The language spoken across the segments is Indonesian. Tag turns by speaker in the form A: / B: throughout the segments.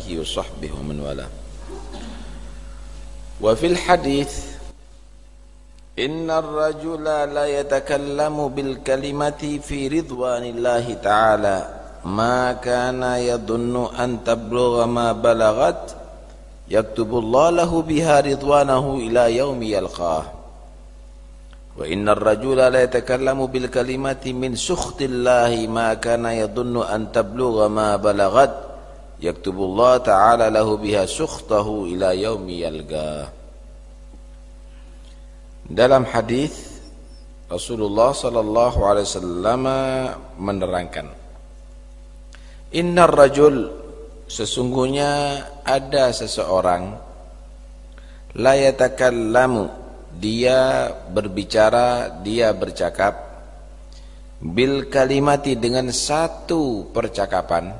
A: آله وصحبه ومن والاه. وفي الحديث إن الرجل لا يتكلم بالكلمة في رضوان الله تعالى. ما كان يظن أن تبلغ ما بلغت يكتب الله له بها رضوانه إلى يوم يلقاه. وإن الرجل لا يتكلم بالكلمة من سخط الله ما كان يظن أن تبلغ ما بلغت yaktubullah ta'ala lahu biha sukhtahu ila yaumi yalga. Dalam hadis Rasulullah sallallahu alaihi wasallam menerangkan innar rajul sesungguhnya ada seseorang la yatakallamu dia berbicara dia bercakap bil kalimati dengan satu percakapan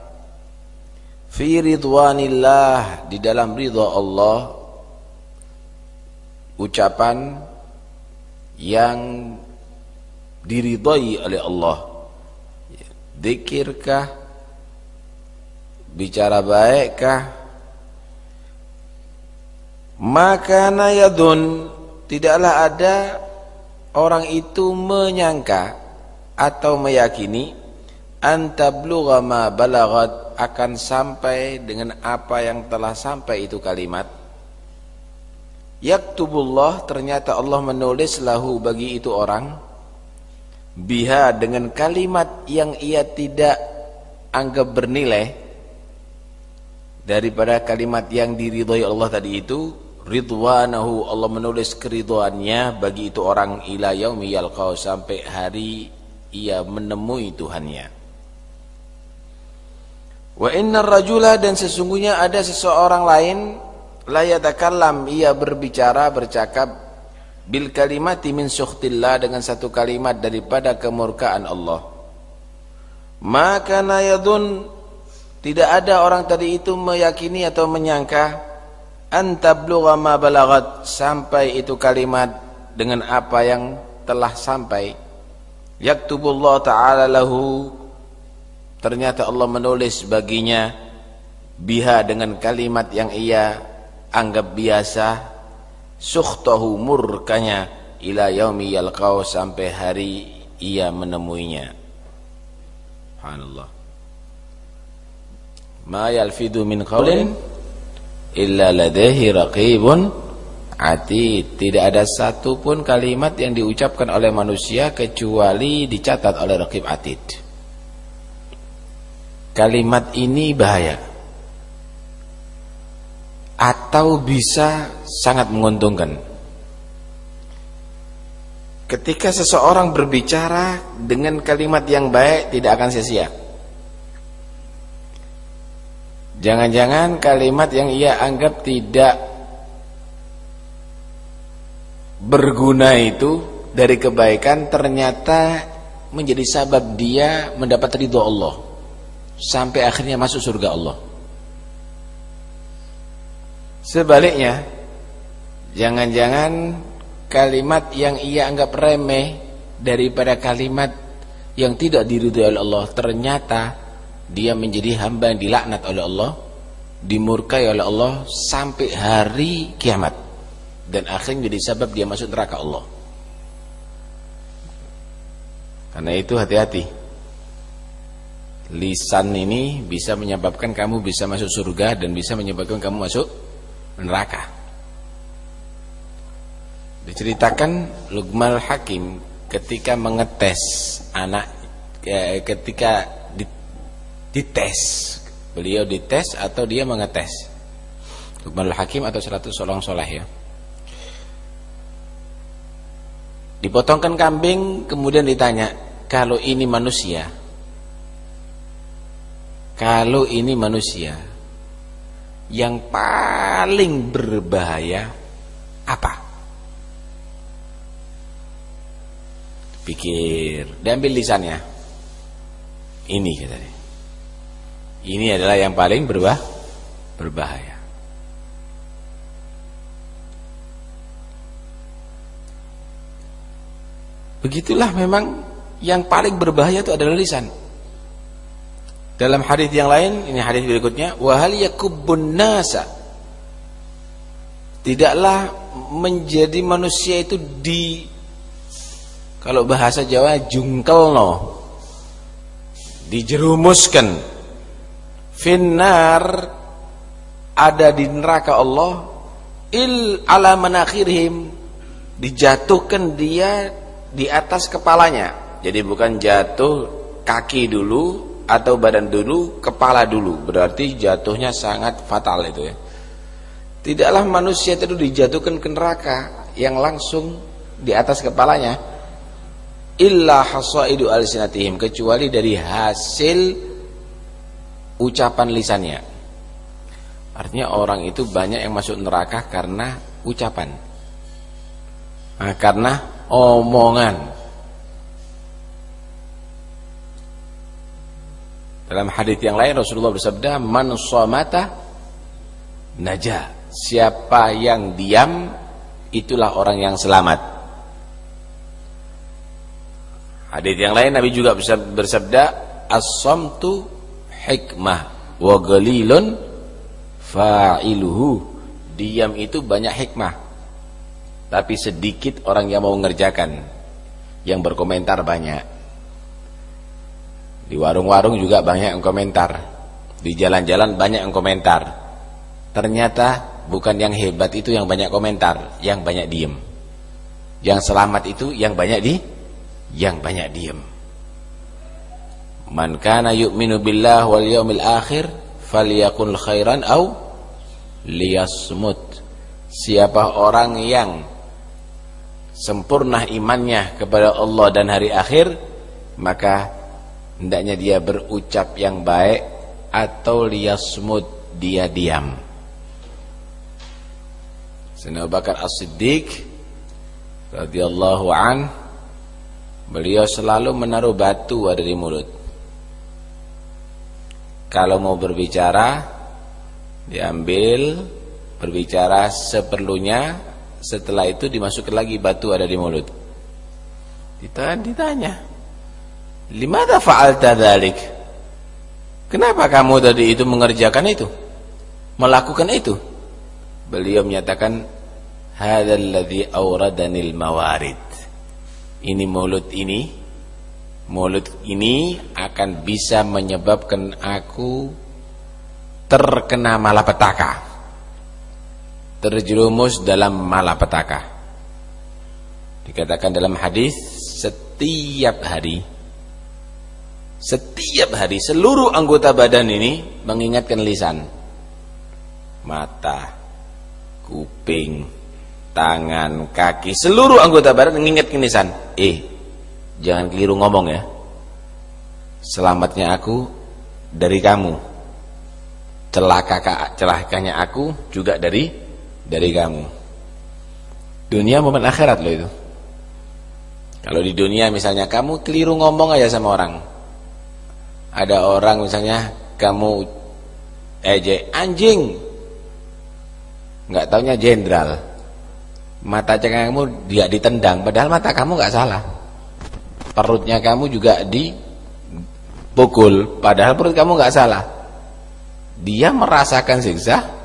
A: fi ridwanillah di dalam ridha Allah ucapan yang diridhai oleh Allah. Zikirkah bicara baikkah? Maka yadun tidaklah ada orang itu menyangka atau meyakini antablugha ma balagat akan sampai dengan apa yang telah sampai itu kalimat. Yaktubullah ternyata Allah menulis lahu bagi itu orang biha dengan kalimat yang ia tidak anggap bernilai daripada kalimat yang diridhoi Allah tadi itu ridwanahu Allah menulis keridhaannya bagi itu orang ila yaumi yalqau sampai hari ia menemui Tuhannya wa innar rajula dan sesungguhnya ada seseorang lain la yatakallam ia berbicara bercakap bil kalimati min sukhtillah dengan satu kalimat daripada kemurkaan Allah. Maka nayadun tidak ada orang tadi itu meyakini atau menyangka antablugha ma balagat sampai itu kalimat dengan apa yang telah sampai. Yaktubullah taala lahu ternyata Allah menulis baginya biha dengan kalimat yang ia anggap biasa sukhtahu murkanya ila yaumi yalqau sampai hari ia menemuinya. Subhanallah. Ma yalfidu min qawlin illa ladaihi raqibun atid. Tidak ada satu pun kalimat yang diucapkan oleh manusia kecuali dicatat oleh raqib atid kalimat ini bahaya. Atau bisa sangat menguntungkan. Ketika seseorang berbicara dengan kalimat yang baik tidak akan sia-sia. Jangan-jangan kalimat yang ia anggap tidak berguna itu dari kebaikan ternyata menjadi sabab dia mendapat ridho Allah sampai akhirnya masuk surga Allah. Sebaliknya, jangan-jangan kalimat yang ia anggap remeh daripada kalimat yang tidak diridhoi oleh Allah ternyata dia menjadi hamba yang dilaknat oleh Allah dimurkai oleh Allah sampai hari kiamat. Dan akhirnya jadi sebab dia masuk neraka Allah. Karena itu hati-hati lisan ini bisa menyebabkan kamu bisa masuk surga dan bisa menyebabkan kamu masuk neraka. Diceritakan Lugmal Hakim ketika mengetes anak ketika dites. Beliau dites atau dia mengetes? Lukmanul Hakim atau 100 solong soleh ya. Dipotongkan kambing kemudian ditanya kalau ini manusia kalau ini manusia yang paling berbahaya apa pikir diambil lisannya ini katanya ini adalah yang paling berbah berbahaya. Begitulah memang yang paling berbahaya itu adalah lisan. Dalam hadis yang lain, ini hadis berikutnya, wa hal nasa. Tidaklah menjadi manusia itu di kalau bahasa Jawa jungkelno. Dijerumuskan. Finnar ada di neraka Allah il ala manakhirhim dijatuhkan dia di atas kepalanya. Jadi bukan jatuh kaki dulu atau badan dulu, kepala dulu. Berarti jatuhnya sangat fatal itu ya. Tidaklah manusia itu dijatuhkan ke neraka yang langsung di atas kepalanya illa hasaidu alsinatihim kecuali dari hasil ucapan lisannya. Artinya orang itu banyak yang masuk neraka karena ucapan. Nah, karena omongan. Dalam hadis yang lain Rasulullah bersabda, "Man somata naja." Siapa yang diam itulah orang yang selamat. Hadis yang lain Nabi juga bersabda, "As-samtu hikmah wa qalilun fa'iluhu." Diam itu banyak hikmah. Tapi sedikit orang yang mau mengerjakan. Yang berkomentar banyak. Di warung-warung juga banyak yang komentar. Di jalan-jalan banyak yang komentar. Ternyata bukan yang hebat itu yang banyak komentar, yang banyak diem. Yang selamat itu yang banyak di yang banyak diem. Man kana yu'minu billah wal yawmil akhir falyakun khairan au liyasmut. Siapa orang yang sempurna imannya kepada Allah dan hari akhir, maka hendaknya dia berucap yang baik atau liyasmud dia diam. Sayyidina Abu Bakar As-Siddiq radhiyallahu an beliau selalu menaruh batu ada di mulut. Kalau mau berbicara diambil berbicara seperlunya setelah itu dimasukkan lagi batu ada di mulut. Ditanya, ditanya Limada fa'alta dzalik? Kenapa kamu tadi itu mengerjakan itu? Melakukan itu? Beliau menyatakan hadzal awradanil mawarid. Ini mulut ini mulut ini akan bisa menyebabkan aku terkena malapetaka. Terjerumus dalam malapetaka. Dikatakan dalam hadis setiap hari setiap hari seluruh anggota badan ini mengingatkan lisan. Mata, kuping, tangan, kaki, seluruh anggota badan mengingatkan lisan. Eh, jangan keliru ngomong ya. Selamatnya aku dari kamu. Celaka celakanya aku juga dari dari kamu. Dunia momen akhirat loh itu. Kalau di dunia misalnya kamu keliru ngomong aja sama orang, ada orang misalnya kamu ejek anjing. Nggak taunya jenderal. Mata kamu dia ditendang padahal mata kamu nggak salah. Perutnya kamu juga dipukul padahal perut kamu nggak salah. Dia merasakan siksa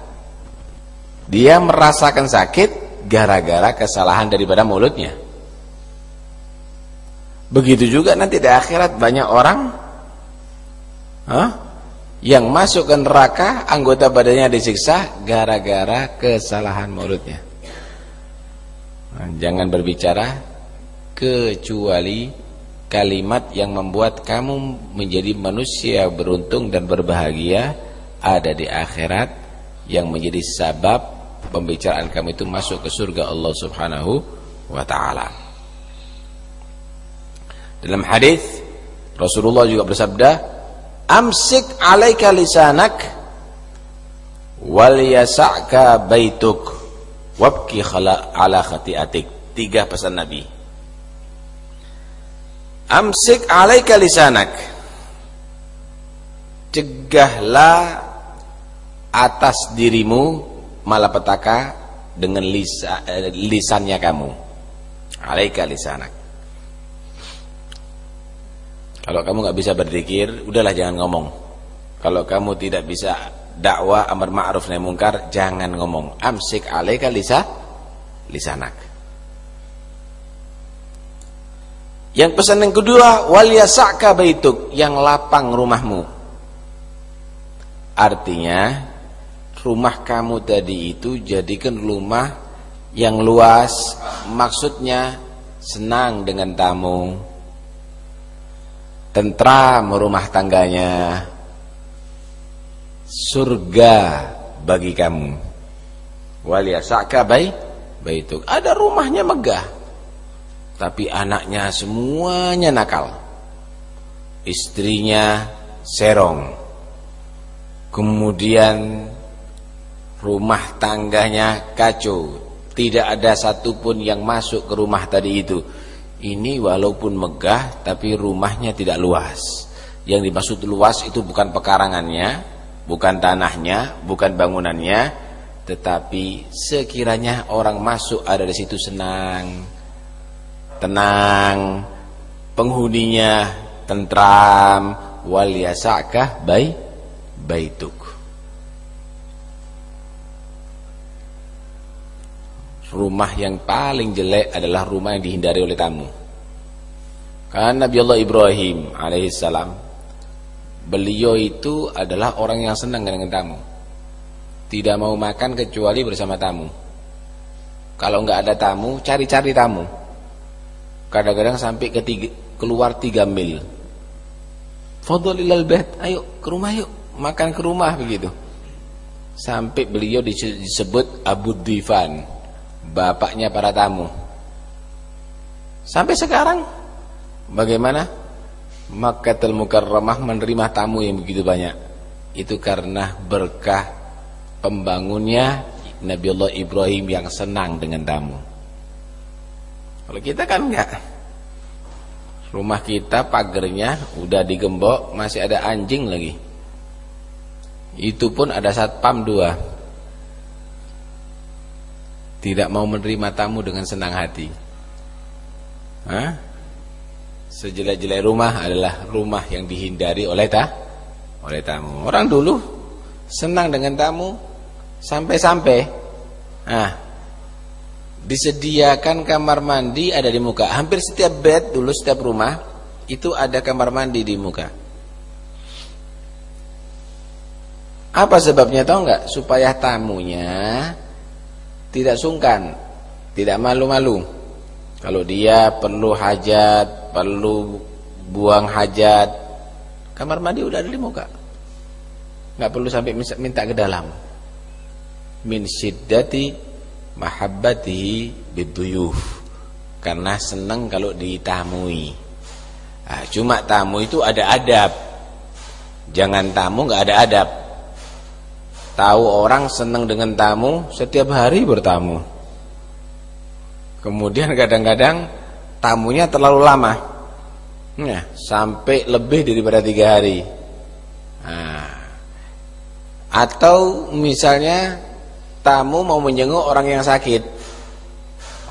A: dia merasakan sakit gara-gara kesalahan daripada mulutnya. Begitu juga nanti di akhirat banyak orang Hah? Yang masuk ke neraka anggota badannya disiksa gara-gara kesalahan mulutnya. Nah, jangan berbicara kecuali kalimat yang membuat kamu menjadi manusia beruntung dan berbahagia ada di akhirat yang menjadi sabab pembicaraan kamu itu masuk ke surga Allah Subhanahu wa taala. Dalam hadis Rasulullah juga bersabda, amsik alaika lisanak wal yasa'ka baituk. Wabki khala ala khati'atik. Tiga pesan Nabi. Amsik alaika lisanak. Cegahlah atas dirimu malapetaka dengan lisa, eh, lisannya kamu. Alaika lisanak kalau kamu nggak bisa berzikir, udahlah jangan ngomong. kalau kamu tidak bisa dakwah amar ma'ruf nahi mungkar jangan ngomong. Amsik alaika lisa lisanak. Yang pesan yang kedua wal yasaka baituk yang lapang rumahmu. Artinya rumah kamu tadi itu jadikan rumah yang luas. Maksudnya senang dengan tamu tentram rumah tangganya. Surga bagi kamu. Waliyasaka bai baituk. Ada rumahnya megah. Tapi anaknya semuanya nakal. Istrinya serong. Kemudian rumah tangganya kacau. Tidak ada satupun yang masuk ke rumah tadi itu ini walaupun megah tapi rumahnya tidak luas. Yang dimaksud luas itu bukan pekarangannya bukan tanahnya bukan bangunannya tetapi sekiranya orang masuk ada di situ senang tenang penghuninya tentram wal yasakah bai baituk rumah yang paling jelek adalah rumah yang dihindari oleh tamu. Karena Nabi Allah Ibrahim alaihissalam beliau itu adalah orang yang senang dengan tamu. Tidak mau makan kecuali bersama tamu. Kalau nggak ada tamu, cari-cari tamu. Kadang-kadang sampai ke tiga, keluar tiga mil. Fadlilal bait, ayo ke rumah yuk, makan ke rumah begitu. Sampai beliau disebut Abu Difan bapaknya para tamu. Sampai sekarang bagaimana? Makkatul Mukarramah menerima tamu yang begitu banyak. Itu karena berkah pembangunnya Nabi Allah Ibrahim yang senang dengan tamu. Kalau kita kan enggak. Rumah kita pagernya udah digembok, masih ada anjing lagi. Itu pun ada satpam dua tidak mau menerima tamu dengan senang hati. Hah? Sejelek-jelek rumah adalah rumah yang dihindari oleh ta oleh tamu. Orang dulu senang dengan tamu sampai-sampai ah disediakan kamar mandi ada di muka. Hampir setiap bed dulu setiap rumah itu ada kamar mandi di muka. Apa sebabnya tahu enggak? Supaya tamunya tidak sungkan, tidak malu-malu. Kalau dia perlu hajat, perlu buang hajat, kamar mandi udah ada di muka. Nggak perlu sampai minta ke dalam. Min syiddati mahabbatihi biduyuf. Karena senang kalau ditamui. Nah, cuma tamu itu ada adab. Jangan tamu nggak ada adab. Tahu orang senang dengan tamu, setiap hari bertamu. Kemudian kadang-kadang tamunya terlalu lama. Ya, sampai lebih daripada tiga hari. Nah, atau misalnya tamu mau menjenguk orang yang sakit.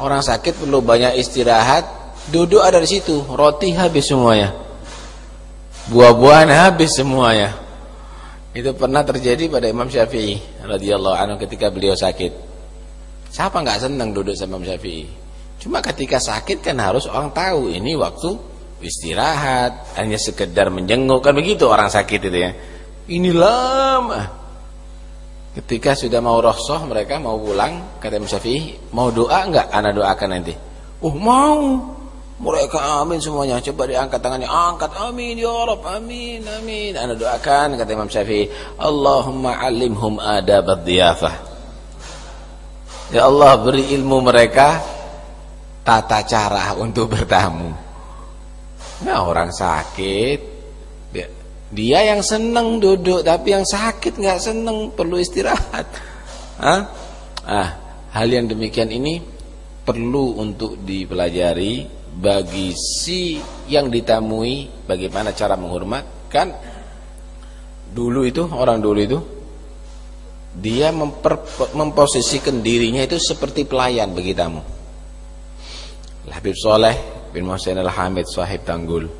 A: Orang sakit perlu banyak istirahat, duduk ada di situ, roti habis semuanya. Buah-buahan habis semuanya. Itu pernah terjadi pada Imam Syafi'i radhiyallahu anhu ketika beliau sakit. Siapa nggak senang duduk sama Imam Syafi'i? Cuma ketika sakit kan harus orang tahu ini waktu istirahat, hanya sekedar menjenguk kan begitu orang sakit itu ya. Ini lama. Ketika sudah mau rohsoh mereka mau pulang kata Imam Syafi'i, mau doa enggak? Ana doakan nanti. Oh, mau. Mereka amin semuanya. Coba diangkat tangannya. Angkat amin ya Rabb. Amin amin. Anda doakan kata Imam Syafi'i, Allahumma alimhum adab ad-diyafah. Ya Allah beri ilmu mereka tata cara untuk bertamu. Nah, orang sakit dia, dia yang senang duduk tapi yang sakit nggak senang perlu istirahat. Hah? Ah, hal yang demikian ini perlu untuk dipelajari bagi si yang ditamui bagaimana cara menghormatkan dulu itu orang dulu itu dia memper, memposisikan dirinya itu seperti pelayan bagi tamu. Habib Soleh bin Muhsin Al-Hamid sahib Tanggul.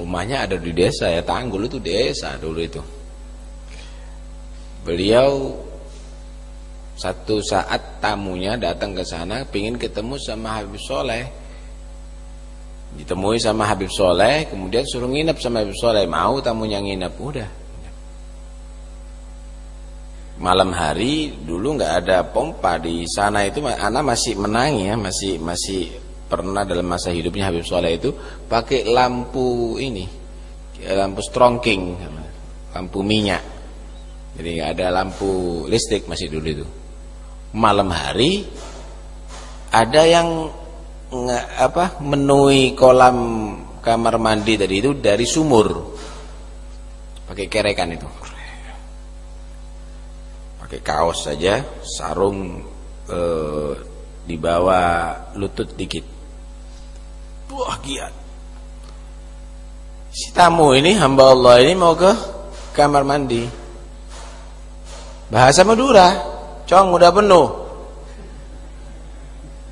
A: Rumahnya ada di desa ya Tanggul itu desa dulu itu. Beliau satu saat tamunya datang ke sana pingin ketemu sama Habib Soleh. Ditemui sama Habib Soleh kemudian suruh nginep sama Habib Soleh. Mau tamunya nginep? Udah. Malam hari dulu nggak ada pompa di sana itu anak masih menang ya masih masih pernah dalam masa hidupnya Habib Soleh itu pakai lampu ini lampu strongking lampu minyak. Jadi nggak ada lampu listrik masih dulu itu malam hari ada yang nge, apa menui kolam kamar mandi tadi itu dari sumur pakai kerekan itu pakai kaos saja sarung eh, di bawah lutut dikit Wah giat. Si tamu ini hamba Allah ini mau ke kamar mandi. Bahasa Madura, cong udah penuh.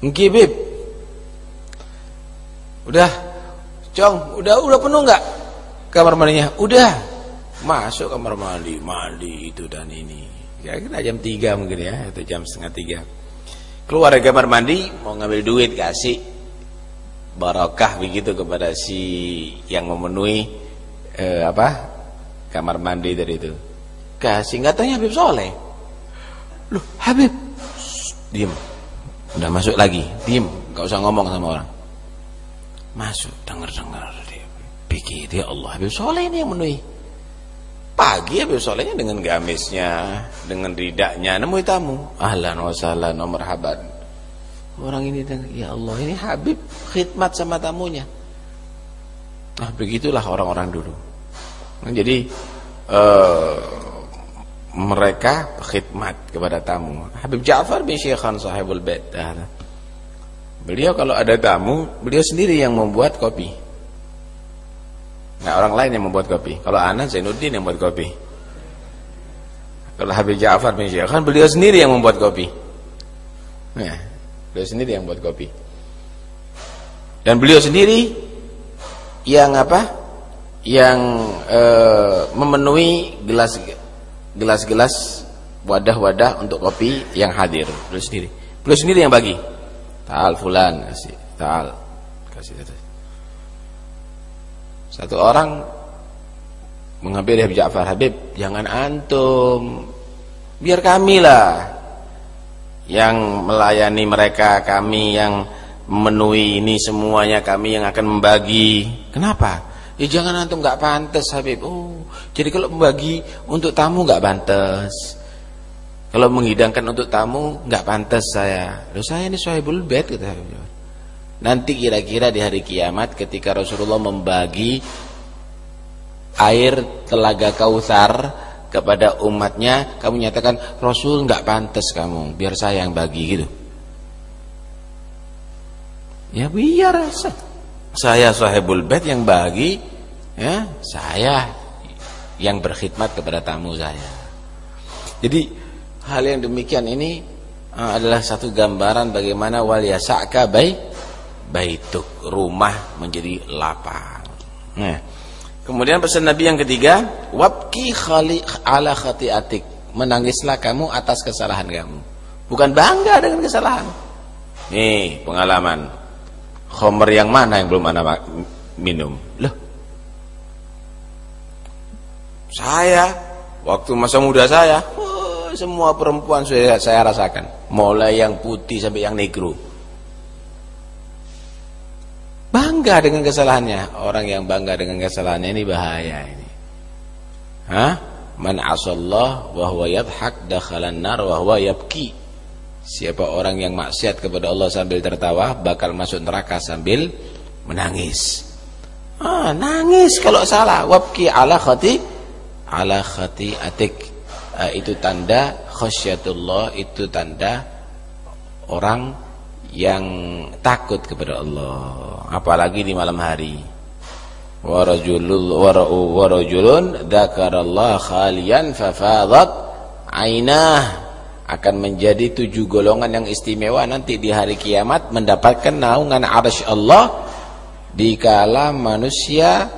A: Ngkibib. Udah, cong, udah udah penuh nggak kamar mandinya? Udah. Masuk kamar mandi, mandi itu dan ini. Kira-kira jam 3 mungkin ya, atau jam setengah 3. Keluar dari kamar mandi, mau ngambil duit, kasih barakah begitu kepada si yang memenuhi eh, apa kamar mandi dari itu kasih nggak tanya Habib Soleh loh Habib. Diem. Udah masuk lagi. Diem. Nggak usah ngomong sama orang. Masuk dengar dengar dia pikir ya Allah Habib Soleh ini yang memenuhi pagi Habib Solehnya dengan gamisnya dengan ridaknya nemui tamu. Ahlan wa sahlan nomor haban Orang ini ya Allah ini Habib khidmat sama tamunya. Nah begitulah orang-orang dulu. Nah, jadi uh, mereka khidmat kepada tamu. Habib Ja'far bin Syekhan sahibul bait. Beliau kalau ada tamu, beliau sendiri yang membuat kopi. Nah orang lain yang membuat kopi. Kalau Ana Zainuddin yang membuat kopi. Kalau Habib Ja'far bin Syekhan, beliau sendiri yang membuat kopi. Nah, Beliau sendiri yang buat kopi. Dan beliau sendiri yang apa? Yang e, memenuhi gelas gelas-gelas wadah-wadah untuk kopi yang hadir. Beliau sendiri. Beliau sendiri yang bagi. Ta'al fulan kasih. Ta'al kasih. Satu orang mengambil Habib Ja'far Habib, jangan antum. Biar kami lah yang melayani mereka, kami yang memenuhi ini semuanya, kami yang akan membagi. Kenapa? Ya jangan antum nggak pantas Habib. Oh, jadi kalau membagi untuk tamu nggak pantas. Kalau menghidangkan untuk tamu nggak pantas saya. Loh saya ini sahibul bait kata Habib. Nanti kira-kira di hari kiamat ketika Rasulullah membagi air telaga Kautsar kepada umatnya kamu nyatakan Rasul nggak pantas kamu biar saya yang bagi gitu ya biar saya sahibul bait yang bagi ya saya yang berkhidmat kepada tamu saya jadi hal yang demikian ini uh, adalah satu gambaran bagaimana wal yasaka baik baituk rumah menjadi lapang nah Kemudian pesan Nabi yang ketiga, wabki khali ala khati'atik. Menangislah kamu atas kesalahan kamu. Bukan bangga dengan kesalahan. Nih, pengalaman. Khomer yang mana yang belum anda minum? Loh. Saya waktu masa muda saya, oh, semua perempuan saya saya rasakan, mulai yang putih sampai yang negro bangga dengan kesalahannya. Orang yang bangga dengan kesalahannya ini bahaya ini. Hah? Man asallah wa huwa yadhak dakhalan nar wa huwa yabki. Siapa orang yang maksiat kepada Allah sambil tertawa bakal masuk neraka sambil menangis. Ah, nangis kalau salah. Wabki ala khati ala khati atik. Ah, itu tanda khasyatullah, itu tanda orang yang takut kepada Allah apalagi di malam hari warajulun dzakarallah khalian fafadat ainah akan menjadi tujuh golongan yang istimewa nanti di hari kiamat mendapatkan naungan arsy Allah dikala manusia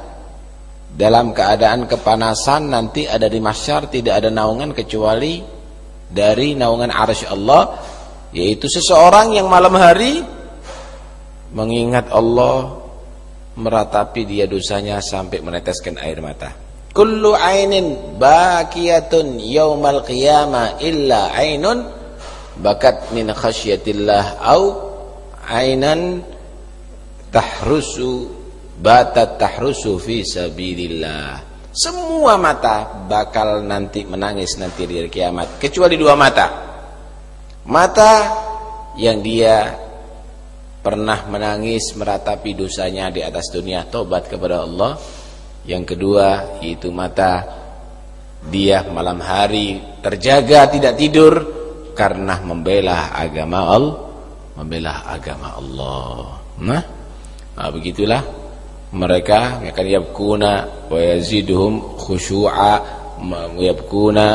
A: dalam keadaan kepanasan nanti ada di masyar tidak ada naungan kecuali dari naungan arsy Allah yaitu seseorang yang malam hari mengingat Allah meratapi dia dosanya sampai meneteskan air mata kullu ainin bakiyatun yaumal qiyamah illa ainun bakat min khasyatillah au ainan tahrusu batat tahrusu fi sabilillah. Semua mata bakal nanti menangis nanti di hari kiamat kecuali dua mata. Mata yang dia pernah menangis meratapi dosanya di atas dunia tobat kepada Allah yang kedua yaitu mata. Dia malam hari terjaga tidak tidur karena membela agama Allah membela agama Allah. Nah, nah begitulah. Mereka akan yabkuna wa yaziduhum khushu'a yabkuna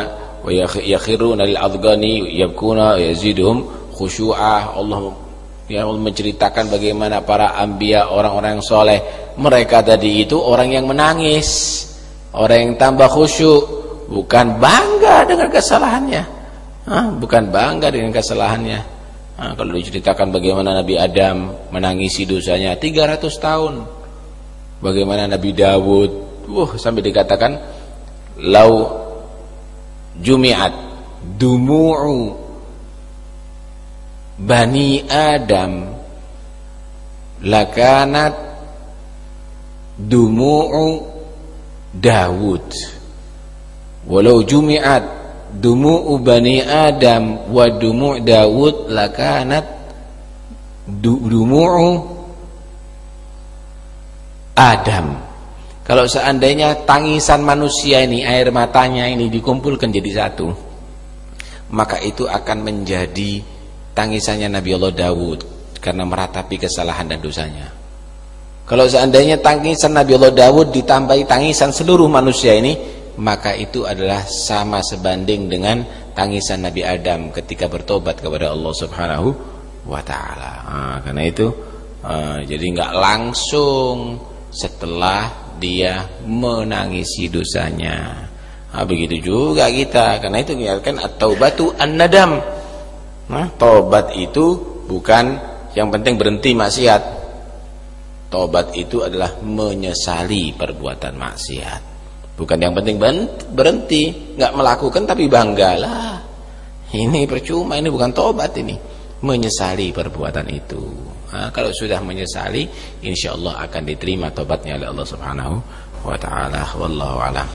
A: wa yakhiruna lil adghani yabkuna yaziduhum khushu'a. Allah ya Allah menceritakan bagaimana para anbiya orang-orang yang soleh. Mereka tadi itu orang yang menangis orang yang tambah khusyuk. Bukan bangga dengan kesalahannya. Hah? bukan bangga dengan kesalahannya. Hah? kalau diceritakan bagaimana Nabi Adam menangisi dosanya 300 tahun. Bagaimana Nabi Dawud wah sampai dikatakan lau jumi'at dumu'u bani Adam lakanat dumu'u Dawud. Walau jumi'at dumu'u bani Adam wa dumu' Dawud lakanat dumu'u Adam. Kalau seandainya tangisan manusia ini air matanya ini dikumpulkan jadi satu maka itu akan menjadi tangisannya Nabi Allah Dawud karena meratapi kesalahan dan dosanya kalau seandainya tangisan Nabi Allah Dawud ditambahi tangisan seluruh manusia ini maka itu adalah sama sebanding dengan tangisan Nabi Adam ketika bertobat kepada Allah Subhanahu wa taala. Nah, karena itu uh, jadi enggak langsung setelah dia menangisi dosanya. Nah, begitu juga kita. Karena itu kan at-taubatu an-nadam. Nah, tobat itu bukan yang penting berhenti maksiat. Tobat itu adalah menyesali perbuatan maksiat. Bukan yang penting berhenti, nggak melakukan tapi banggalah. Ini percuma, ini bukan tobat ini. Menyesali perbuatan itu. Nah, kalau sudah menyesali, insya Allah akan diterima tobatnya oleh Allah Subhanahu wa taala. Wallahu a'lam.